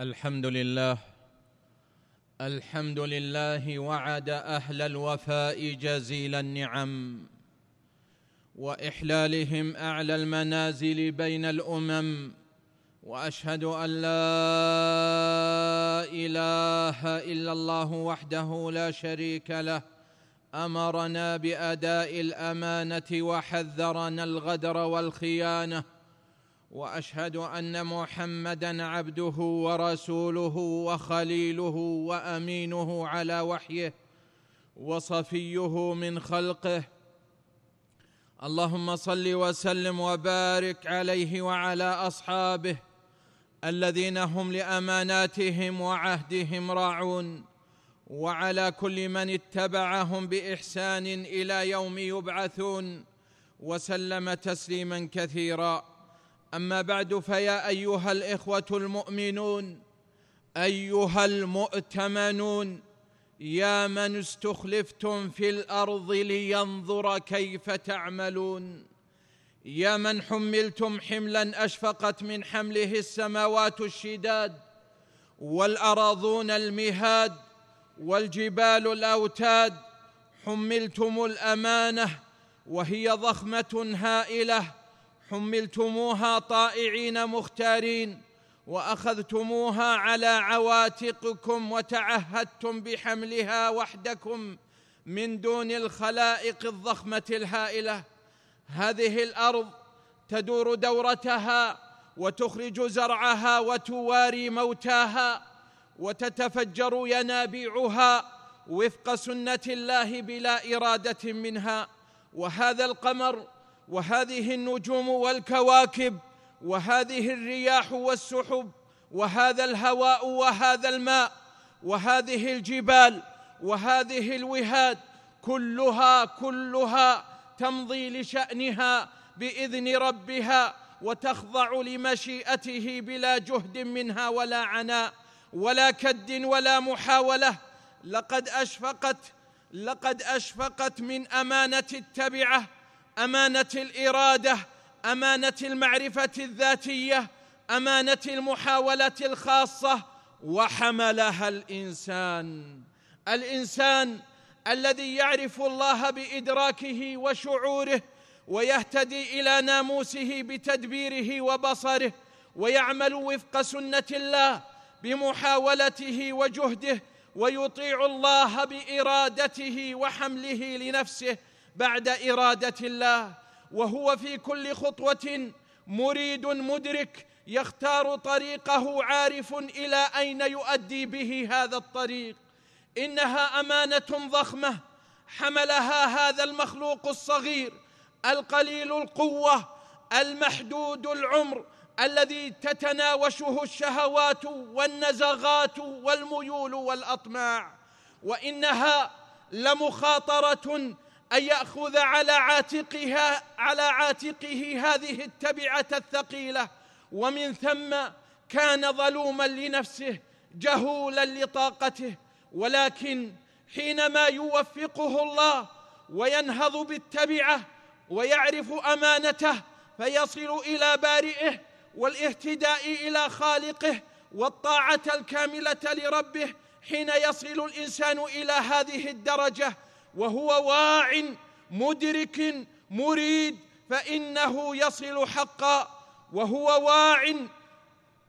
الحمد لله. الحمد لله وعد أهل الوفاء جزيل النعم. وإحلالهم أعلى المنازل بين الأمم. وأشهد أن لا إله إلا الله وحده لا شريك له. أمرنا بأداء الأمانة وحذرنا الغدر والخيانة. وأشهد أن محمدا عبده ورسوله وخليله وأمينه على وحيه وصفيه من خلقه. اللهم صل وسلم وبارك عليه وعلى أصحابه الذين هم لأماناتهم وعهدهم راعون. وعلى كل من اتبعهم بإحسان إلى يوم يبعثون. وسلم تسليما كثيرا. أما بعد فيا أيها الإخوة المؤمنون أيها المؤتمنون يا من استخلفتم في الأرض لينظر كيف تعملون؟ يا من حملتم حملا أشفقت من حمله السماوات الشداد والأراضون المهاد والجبال الأوتاد حملتم الأمانة وهي ضخمة هائلة حملتموها طائعين مختارين وأخذتموها على عواتقكم وتعهدتم بحملها وحدكم من دون الخلائق الضخمة الهائلة. هذه الأرض تدور دورتها وتخرج زرعها وتواري موتاها وتتفجر ينابيعها وفق سنة الله بلا إرادة منها. وهذا القمر وهذه النجوم والكواكب وهذه الرياح والسحب وهذا الهواء وهذا الماء وهذه الجبال وهذه الوهاد كلها كلها تمضي لشأنها بإذن ربها وتخضع لمشيئته بلا جهد منها ولا عناء ولا كد ولا محاولة. لقد أشفقت لقد أشفقت من أمانة التبعة أمانة الإرادة أمانة المعرفة الذاتية أمانة المحاولة الخاصة وحملها الإنسان. الإنسان الذي يعرف الله بإدراكه وشعوره ويهتدي إلى ناموسه بتدبيره وبصره ويعمل وفق سنة الله بمحاولته وجهده ويطيع الله بإرادته وحمله لنفسه بعد إرادة الله وهو في كل خطوة مريد مدرك يختار طريقه عارف إلى أين يؤدي به هذا الطريق. إنها أمانة ضخمة حملها هذا المخلوق الصغير القليل القوة المحدود العمر الذي تتناوشه الشهوات والنزغات والميول والأطماع. وإنها لمخاطرة ان ياخذ على عاتقها على عاتقه هذه التبعة الثقيلة. ومن ثم كان ظلوما لنفسه جهولا لطاقته. ولكن حينما يوفقه الله وينهض بالتبعة ويعرف أمانته فيصل إلى بارئه والاهتداء إلى خالقه والطاعة الكاملة لربه حين يصل الإنسان إلى هذه الدرجة. وهو واع مدرك مريد فإنه يصل حقا. وهو واع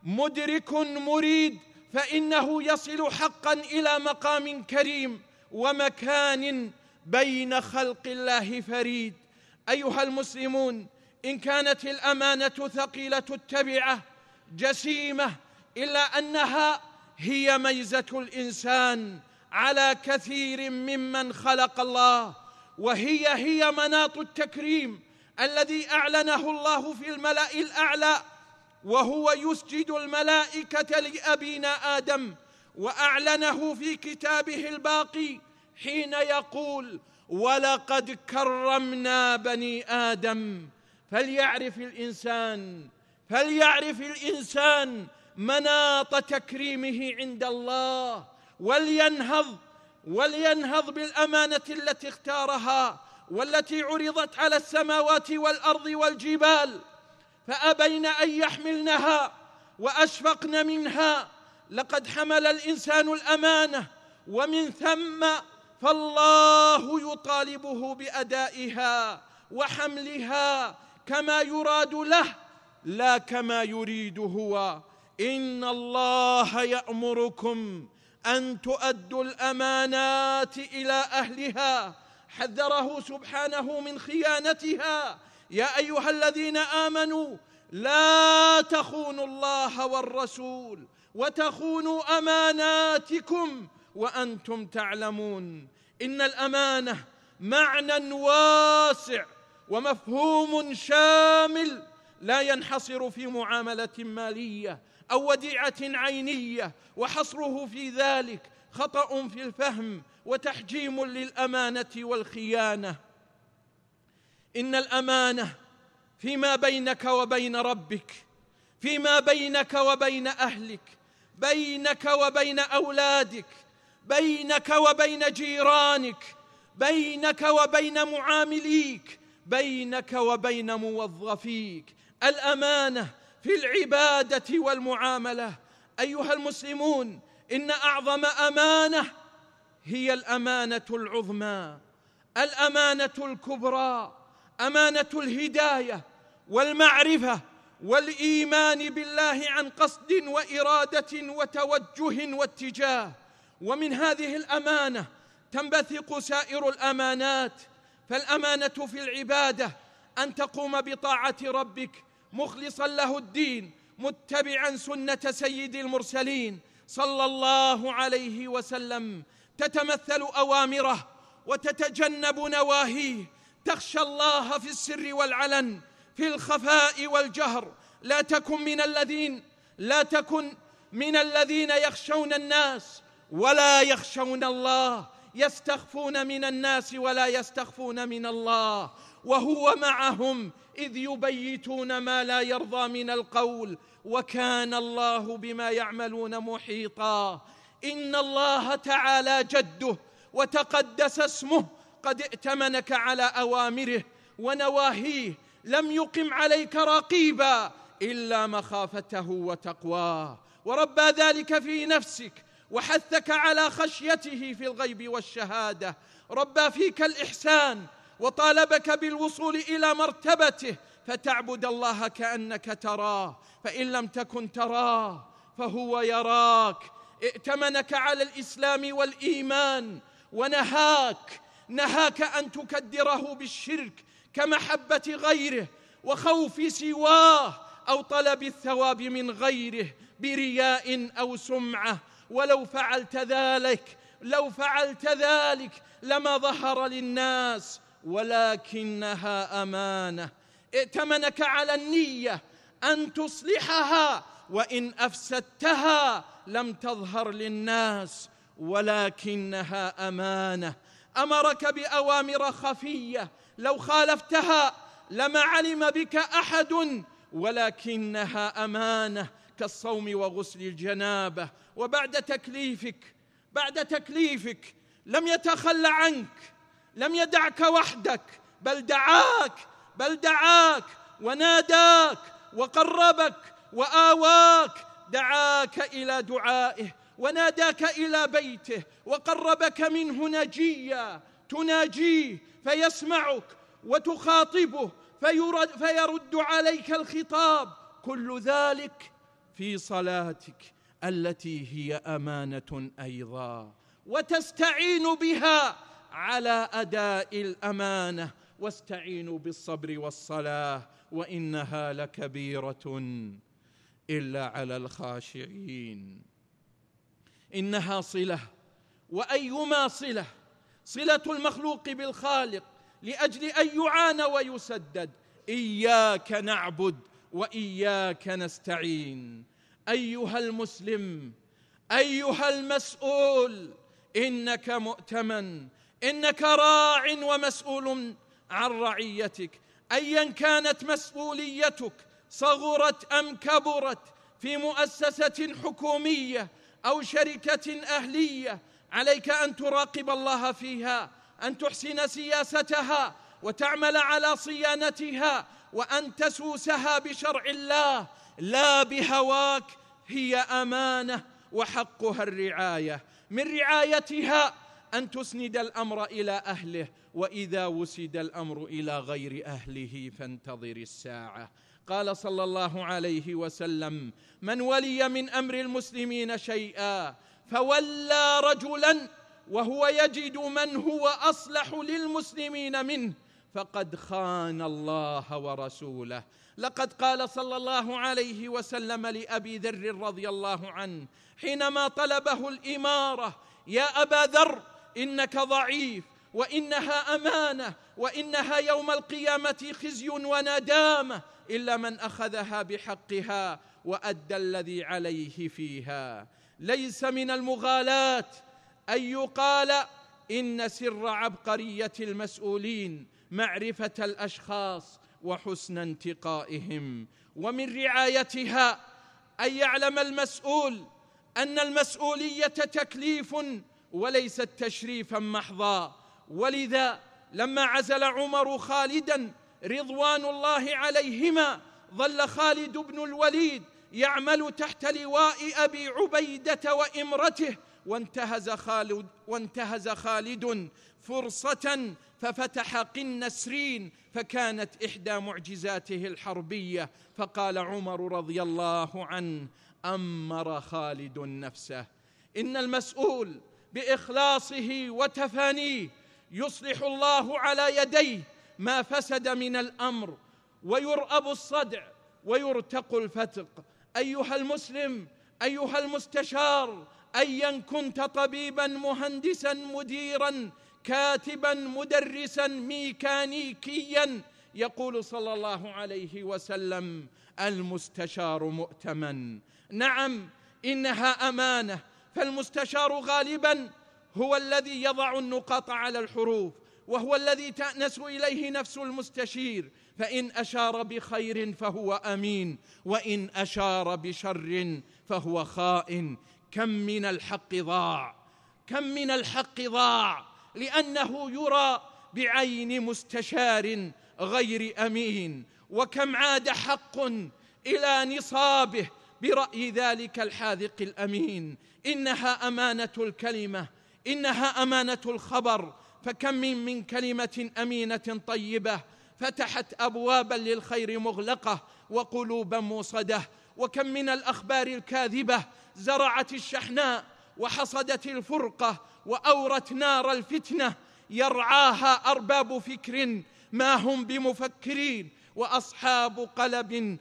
مدرك مريد فإنه يصل حقا إلى مقام كريم ومكان بين خلق الله فريد. أيها المسلمون إن كانت الأمانة ثقيلة التبعة جسيمة إلا أنها هي ميزة الإنسان. على كثير ممن خلق الله وهي هي مناط التكريم الذي أعلنه الله في الملأ الأعلى وهو يسجد الملائكة لأبينا آدم وأعلنه في كتابه الباقي حين يقول ولقد كرمنا بني آدم فليعرف الإنسان فليعرف الإنسان مناط تكريمه عند الله. ولينهض ولينهض بالأمانة التي اختارها والتي عرضت على السماوات والأرض والجبال فأبين أن يحملنها وأشفقن منها. لقد حمل الإنسان الأمانة ومن ثم فالله يطالبه بأدائها وحملها كما يراد له لا كما يريد هو. إن الله يأمركم أن تؤدوا الأمانات إلى أهلها. حذره سبحانه من خيانتها. يا أيها الذين آمنوا لا تخونوا الله والرسول وتخونوا أماناتكم وأنتم تعلمون. إن الأمانة معنى واسع ومفهوم شامل لا ينحصر في معاملة مالية. أو وديعة عينية وحصره في ذلك خطأ في الفهم وتحجيم للأمانة والخيانة. إن الأمانة فيما بينك وبين ربك فيما بينك وبين أهلك بينك وبين أولادك بينك وبين جيرانك بينك وبين معامليك بينك وبين موظفيك. الأمانة في العبادة والمعاملة. أيها المسلمون إن أعظم أمانة هي الأمانة العظمى الأمانة الكبرى أمانة الهداية والمعرفة والإيمان بالله عن قصد وإرادة وتوجه واتجاه. ومن هذه الأمانة تنبثق سائر الأمانات. فالأمانة في العبادة أن تقوم بطاعة ربك مخلصا له الدين متبعا سنة سيد المرسلين. صلى الله عليه وسلم. تتمثل أوامره وتتجنب نواهيه. تخشى الله في السر والعلن في الخفاء والجهر. لا تكن من الذين لا تكن من الذين يخشون الناس ولا يخشون الله. يستخفون من الناس ولا يستخفون من الله. وهو معهم إذ يبيتون ما لا يرضى من القول وكان الله بما يعملون محيطا. إن الله تعالى جده وتقدس اسمه قد ائتمنك على أوامره ونواهيه. لم يقم عليك رقيبا إلا مخافته وتقواه. وربى ذلك في نفسك وحثك على خشيته في الغيب والشهادة. ربى فيك الإحسان وطالبك بالوصول إلى مرتبته فتعبد الله كأنك تراه فإن لم تكن تراه فهو يراك. ائتمنك على الإسلام والإيمان ونهاك نهاك أن تكدره بالشرك كمحبة غيره وخوف سواه أو طلب الثواب من غيره برياء أو سمعة. ولو فعلت ذلك لو فعلت ذلك لما ظهر للناس ولكنها أمانة. ائتمنك على النية أن تصلحها وإن أفسدتها لم تظهر للناس ولكنها أمانة. أمرك بأوامر خفية لو خالفتها لما علم بك أحد ولكنها أمانة كالصوم وغسل الجنابة. وبعد تكليفك بعد تكليفك لم يتخلى عنك لم يدعك وحدك بل دعاك بل دعاك وناداك وقربك وآواك دعاك إلى دعائه وناداك إلى بيته وقربك منه نجيا تناجيه فيسمعك وتخاطبه فيرد, فيرد عليك الخطاب كل ذلك في صلاتك التي هي أمانة أيضا وتستعين بها على أداء الأمانة واستعينوا بالصبر والصلاة وإنها لكبيرة إلا على الخاشعين. إنها صلة. وأيما صلة؟ صلة المخلوق بالخالق لأجل أن يعان ويسدد. إياك نعبد وإياك نستعين. أيها المسلم أيها المسؤول إنك مؤتمن إنك راع ومسؤول عن رعيتك. ايا كانت مسؤوليتك صغرت أم كبرت في مؤسسة حكومية أو شركة أهلية عليك أن تراقب الله فيها أن تحسن سياستها وتعمل على صيانتها وأن تسوسها بشرع الله. لا بهواك هي أمانة وحقها الرعاية. من رعايتها أن تسند الأمر إلى أهله وإذا وسد الأمر إلى غير أهله فانتظر الساعة. قال صلى الله عليه وسلم من ولي من أمر المسلمين شيئا فولى رجلا وهو يجد من هو أصلح للمسلمين منه فقد خان الله ورسوله. لقد قال صلى الله عليه وسلم لأبي ذر رضي الله عنه حينما طلبه الإمارة يا أبا ذر إنك ضعيف وإنها أمانة وإنها يوم القيامة خزي وندامة إلا من أخذها بحقها وأدى الذي عليه فيها. ليس من المغالاة أن يقال إن سر عبقرية المسؤولين معرفة الأشخاص وحسن انتقائهم. ومن رعايتها أن يعلم المسؤول أن المسؤولية تكليف وليست تشريفا محضا. ولذا لما عزل عمر خالدا رضوان الله عليهما ظل خالد بن الوليد يعمل تحت لواء أبي عبيدة وإمرته وانتهز خالد وانتهز خالد فرصة ففتح قن نسرين فكانت إحدى معجزاته الحربية. فقال عمر رضي الله عنه أمر خالد نفسه. إن المسؤول بإخلاصه وتفانيه يصلح الله على يديه ما فسد من الأمر ويرأب الصدع ويرتق الفتق. أيها المسلم أيها المستشار ايا كنت طبيبا مهندسا مديرا كاتبا مدرسا ميكانيكيا يقول صلى الله عليه وسلم المستشار مؤتمن. نعم إنها أمانة. فالمستشار غالبا هو الذي يضع النقاط على الحروف وهو الذي تأنس إليه نفس المستشير. فإن أشار بخير فهو أمين وإن أشار بشر فهو خائن. كم من الحق ضاع كم من الحق ضاع لأنه يرى بعين مستشار غير أمين. وكم عاد حق إلى نصابه برأي ذلك الحاذق الأمين. إنها أمانة الكلمة إنها أمانة الخبر. فكم من, من كلمة أمينة طيبة فتحت ابوابا للخير مغلقة وقلوبا موصدة. وكم من الأخبار الكاذبة زرعت الشحناء وحصدت الفرقة وأورت نار الفتنة. يرعاها أرباب فكر ما هم بمفكرين وأصحاب قلب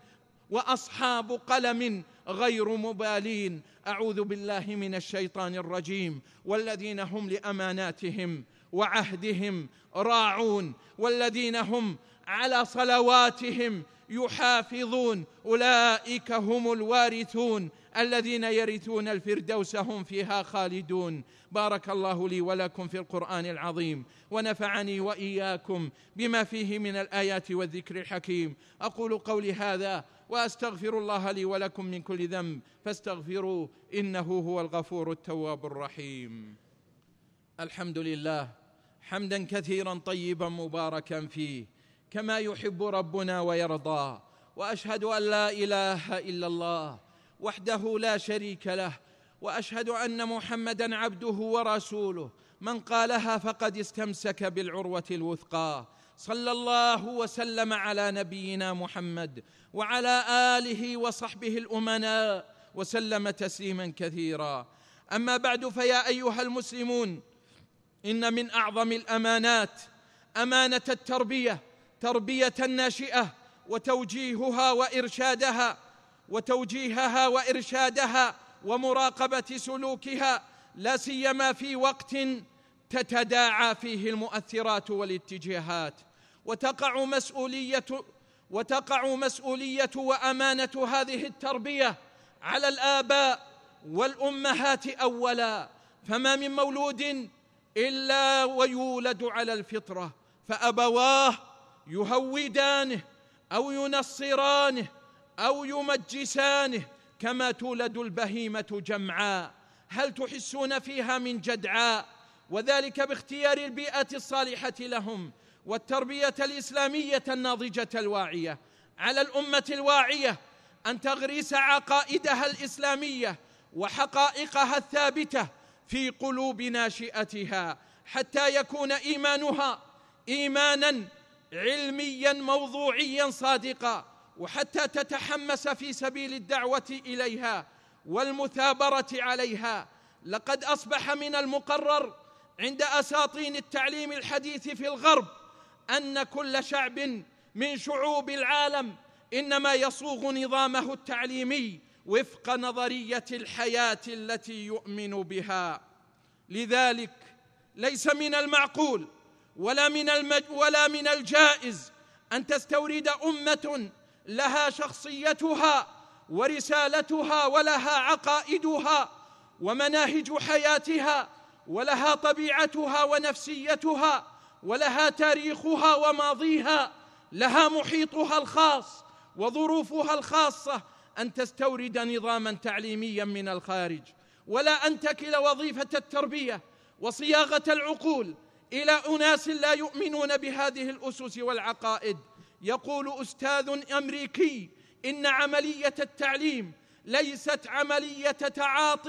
وأصحاب قلم غير مبالين. أعوذ بالله من الشيطان الرجيم. والذين هم لأماناتهم وعهدهم راعون. والذين هم على صلواتهم يحافظون. أولئك هم الوارثون. الذين يرثون الفردوس هم فيها خالدون. بارك الله لي ولكم في القرآن العظيم. ونفعني وإياكم بما فيه من الآيات والذكر الحكيم. أقول قولي هذا وأستغفر الله لي ولكم من كل ذنب فاستغفروه إنه هو الغفور التواب الرحيم. الحمد لله حمدا كثيرا طيبا مباركا فيه كما يحب ربنا ويرضى وأشهد أن لا إله إلا الله وحده لا شريك له وأشهد أن محمدا عبده ورسوله من قالها فقد استمسك بالعروة الوثقى صلى الله وسلم على نبينا محمد وعلى آله وصحبه الأمناء وسلم تسليما كثيرا. أما بعد فيا أيها المسلمون إن من أعظم الأمانات أمانة التربية تربية الناشئه وتوجيهها وإرشادها وتوجيهها وإرشادها ومراقبة سلوكها لا سيما في وقت تتداعى فيه المؤثرات والاتجاهات وتقع مسؤولية وتقع مسؤولية وأمانة هذه التربية على الآباء والأمهات أولا. فما من مولود إلا ويولد على الفطرة فأبواه يهودانه أو ينصرانه أو يمجسانه كما تولد البهيمة جمعاء. هل تحسون فيها من جدعاء؟ وذلك باختيار البيئة الصالحة لهم والتربية الإسلامية الناضجة الواعية. على الأمة الواعية أن تغرس عقائدها الإسلامية وحقائقها الثابتة في قلوب ناشئتها حتى يكون إيمانها إيمانا علميا موضوعيا صادقا وحتى تتحمس في سبيل الدعوة إليها والمثابرة عليها. لقد أصبح من المقرر عند أساطين التعليم الحديث في الغرب أن كل شعب من شعوب العالم إنما يصوغ نظامه التعليمي وفق نظرية الحياة التي يؤمن بها. لذلك ليس من المعقول ولا من المج ولا من الجائز أن تستورد أمة لها شخصيتها ورسالتها ولها عقائدها ومناهج حياتها ولها طبيعتها ونفسيتها ولها تاريخها وماضيها لها محيطها الخاص وظروفها الخاصة أن تستورد نظاما تعليميا من الخارج ولا ان تكل وظيفة التربية وصياغة العقول إلى أناس لا يؤمنون بهذه الأسس والعقائد. يقول أستاذ أمريكي إن عملية التعليم ليست عملية تعاط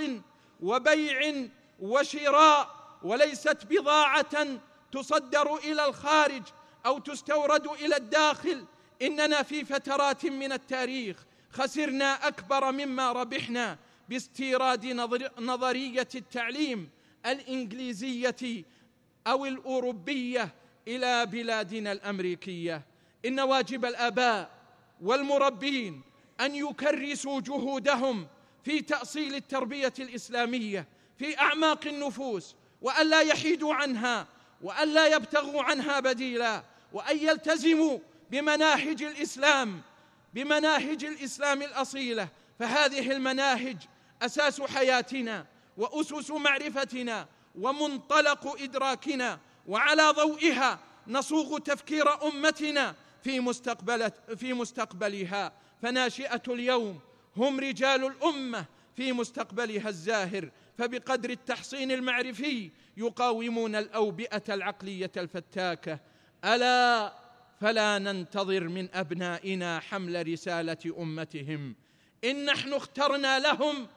وبيع وشراء وليست بضاعة تصدر إلى الخارج أو تستورد إلى الداخل. إننا في فترات من التاريخ خسرنا أكبر مما ربحنا باستيراد نظرية التعليم الإنجليزية أو الأوروبية إلى بلادنا الأمريكية. إن واجب الآباء والمربين أن يكرسوا جهودهم في تأصيل التربية الإسلامية في أعماق النفوس والا يحيدوا عنها والا يبتغوا عنها بديلا وأن يلتزموا بمناهج الإسلام بمناهج الإسلام الأصيلة. فهذه المناهج أساس حياتنا وأسس معرفتنا ومنطلق إدراكنا وعلى ضوئها نصوغ تفكير أمتنا في مستقبل في مستقبلها. فناشئة اليوم هم رجال الأمة في مستقبلها الزاهر. فبقدر التحصين المعرفي يقاومون الأوبئة العقلية الفتاكة. ألا فلا ننتظر من أبنائنا حمل رسالة أمتهم. إن نحن اخترنا لهم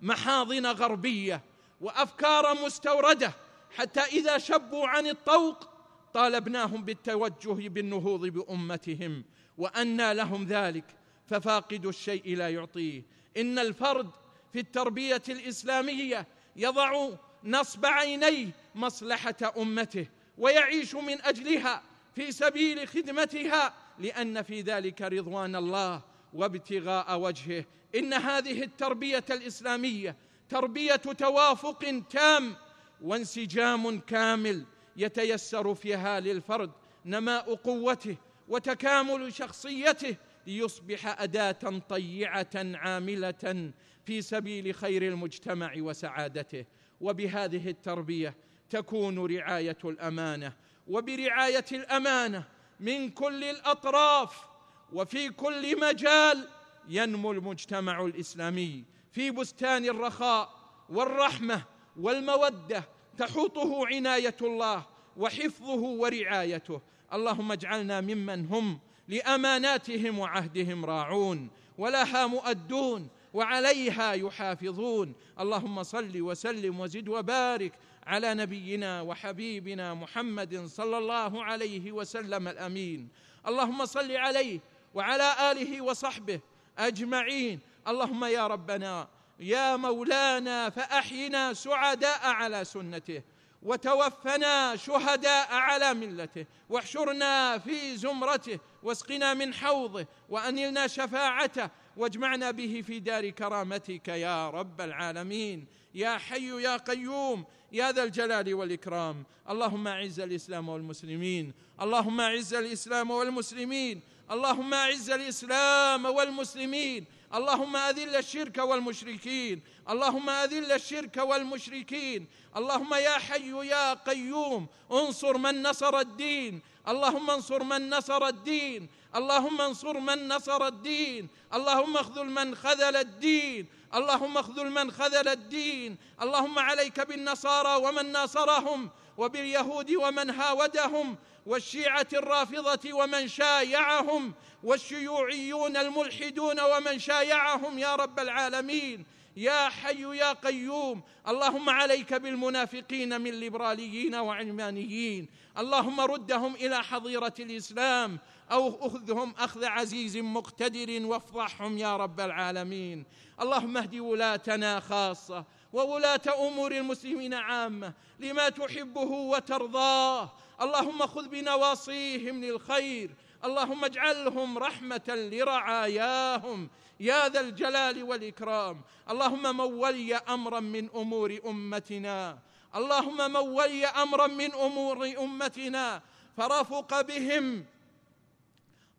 محاضن غربية وأفكار مستوردة حتى إذا شبوا عن الطوق طالبناهم بالتوجه بالنهوض بأمتهم. وأنى لهم ذلك ففاقد الشيء لا يعطيه. إن الفرد في التربية الإسلامية يضع نصب عينيه مصلحة أمته ويعيش من أجلها في سبيل خدمتها لأن في ذلك رضوان الله وابتغاء وجهه. إن هذه التربية الإسلامية تربية توافق تام وانسجام كامل يتيسر فيها للفرد نماء قوته وتكامل شخصيته ليصبح أداة طيعة عاملة في سبيل خير المجتمع وسعادته. وبهذه التربية تكون رعاية الأمانة وبرعاية الأمانة من كل الأطراف وفي كل مجال ينمو المجتمع الإسلامي. في بستان الرخاء والرحمة والمودة تحوطه عناية الله وحفظه ورعايته. اللهم اجعلنا ممن هم لأماناتهم وعهدهم راعون. ولها مؤدون وعليها يحافظون. اللهم صل وسلم وزد وبارك على نبينا وحبيبنا محمد صلى الله عليه وسلم الأمين. اللهم صل عليه وعلى آله وصحبه أجمعين. اللهم يا ربنا يا مولانا فأحينا سعداء على سنته وتوفنا شهداء على ملته واحشرنا في زمرته واسقنا من حوضه وانلنا شفاعته واجمعنا به في دار كرامتك يا رب العالمين. يا حي يا قيوم يا ذا الجلال والإكرام. اللهم أعز الإسلام والمسلمين. اللهم أعز الإسلام والمسلمين. اللهم أعز الإسلام والمسلمين. اللهم أذل الشرك والمشركين. اللهم أذل الشرك والمشركين. اللهم يا حي يا قيوم انصر من نصر الدين. اللهم انصر من نصر الدين. اللهم انصر من نصر الدين. اللهم اخذل من خذل الدين. اللهم اخذل من خذل الدين. اللهم عليك بالنصارى ومن ناصرهم وباليهود ومن هاودهم والشيعة الرافضة ومن شايعهم والشيوعيون الملحدون ومن شايعهم يا رب العالمين. يا حي يا قيوم اللهم عليك بالمنافقين من ليبراليين وعلمانيين. اللهم ردهم إلى حظيرة الإسلام أو أخذهم أخذ عزيز مقتدر وافضحهم يا رب العالمين. اللهم اهد ولاتنا خاصة وولاة أمور المسلمين عامة لما تحبه وترضاه. اللهم خذ بنواصيهم للخير اللهم اجعلهم رحمة لرعاياهم. يا ذا الجلال والإكرام. اللهم من ولي أمرا من أمور أمتنا. اللهم من ولي أمرا من أمور أمتنا. فرفق بهم.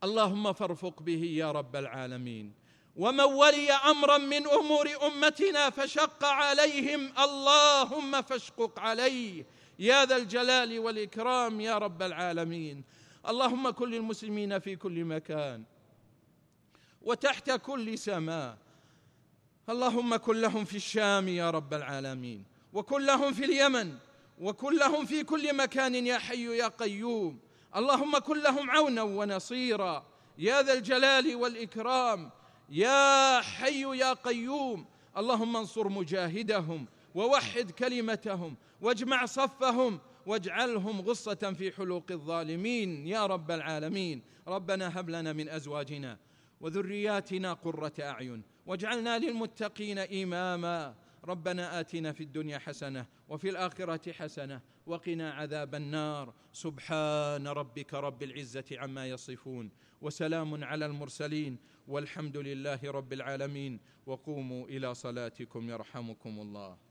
اللهم فارفق به يا رب العالمين. ومن ولي أمرا من أمور أمتنا فشق عليهم. اللهم فاشقق عليه. يا ذا الجلال والإكرام يا رب العالمين. اللهم كن للمسلمين في كل مكان وتحت كل سماء اللهم كن لهم في الشام يا رب العالمين وكن لهم في اليمن وكن لهم في كل مكان يا حي يا قيوم. اللهم كن لهم عونا ونصيرا. يا ذا الجلال والإكرام. يا حي يا قيوم. اللهم انصر مجاهدهم ووحد كلمتهم واجمع صفهم واجعلهم غصة في حلوق الظالمين يا رب العالمين. ربنا هب لنا من أزواجنا وذرياتنا قرة أعين. واجعلنا للمتقين إماما. ربنا آتنا في الدنيا حسنة وفي الآخرة حسنة وقنا عذاب النار. سبحان ربك رب العزة عما يصفون وسلام على المرسلين والحمد لله رب العالمين. وقوموا إلى صلاتكم يرحمكم الله.